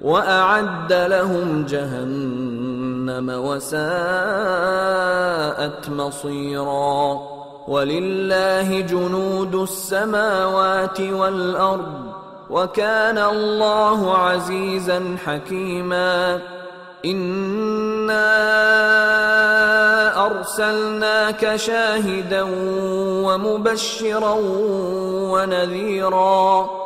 وأعد لهم جهنم وساءت مصيرا. ولله جنود السماوات والأرض وكان الله عزيزا حكيما. إنا أرسلناك شاهدا ومبشرا ونذيرا.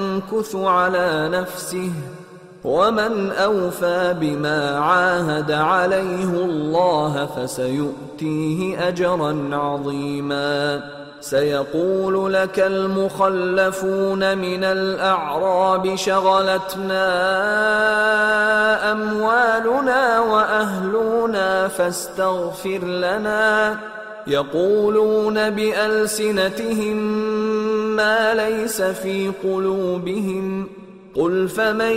على نفسه ومن أوفى بما عاهد عليه الله فسيؤتيه أجرا عظيما. سيقول لك المخلفون من الأعراب شغلتنا أموالنا وأهلنا فاستغفر لنا. يقولون بألسنتهم ما ليس في قلوبهم. قل فمن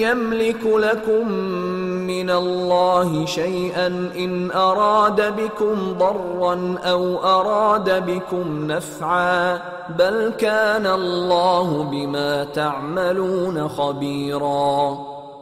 يملك لكم من الله شيئا إن أراد بكم ضرا أو أراد بكم نفعا بل كان الله بما تعملون خبيرا.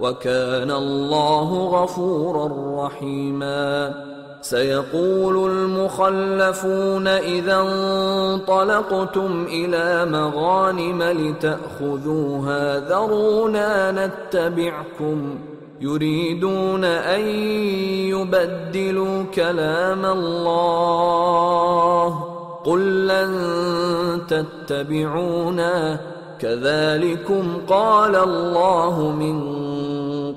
وكان الله غفورا رحيما. سيقول المخلفون إذا انطلقتم إلى مغانم لتأخذوها ذرونا نتبعكم. يريدون أن يبدلوا كلام الله. قل لن تتبعونا. كذلكم قال الله من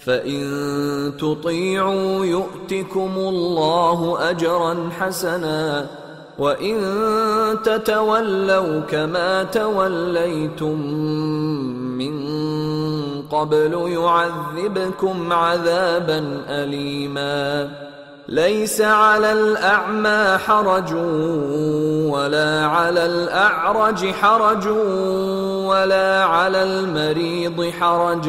فان تطيعوا يؤتكم الله اجرا حسنا وان تتولوا كما توليتم من قبل يعذبكم عذابا اليما ليس على الاعمى حرج ولا على الاعرج حرج ولا على المريض حرج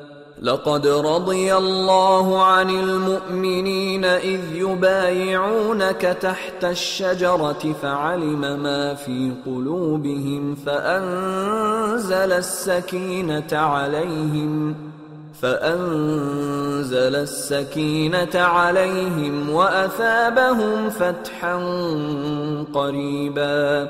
لقد رضي الله عن المؤمنين إذ يبايعونك تحت الشجرة فعلم ما في قلوبهم فأنزل السكينة عليهم فأنزل السكينة عليهم وأثابهم فتحا قريبا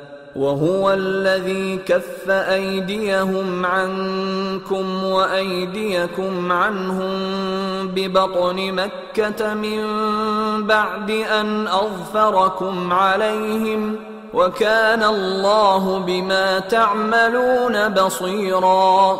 وهو الذي كف أيديهم عنكم وأيديكم عنهم ببطن مكة من بعد أن أظفركم عليهم وكان الله بما تعملون بصيرا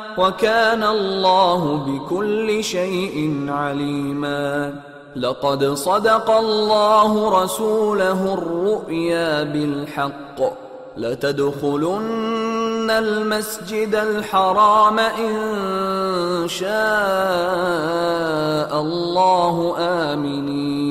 وكان الله بكل شيء عليما. لقد صدق الله رسوله الرؤيا بالحق. لتدخلن المسجد الحرام إن شاء الله آمنين.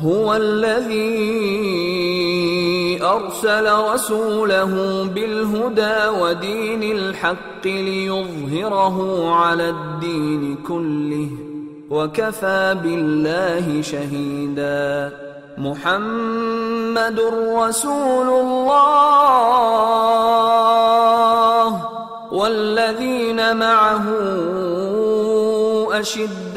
هو الذي أرسل رسوله بالهدى ودين الحق ليظهره على الدين كله وكفى بالله شهيدا. محمد رسول الله والذين معه أشداء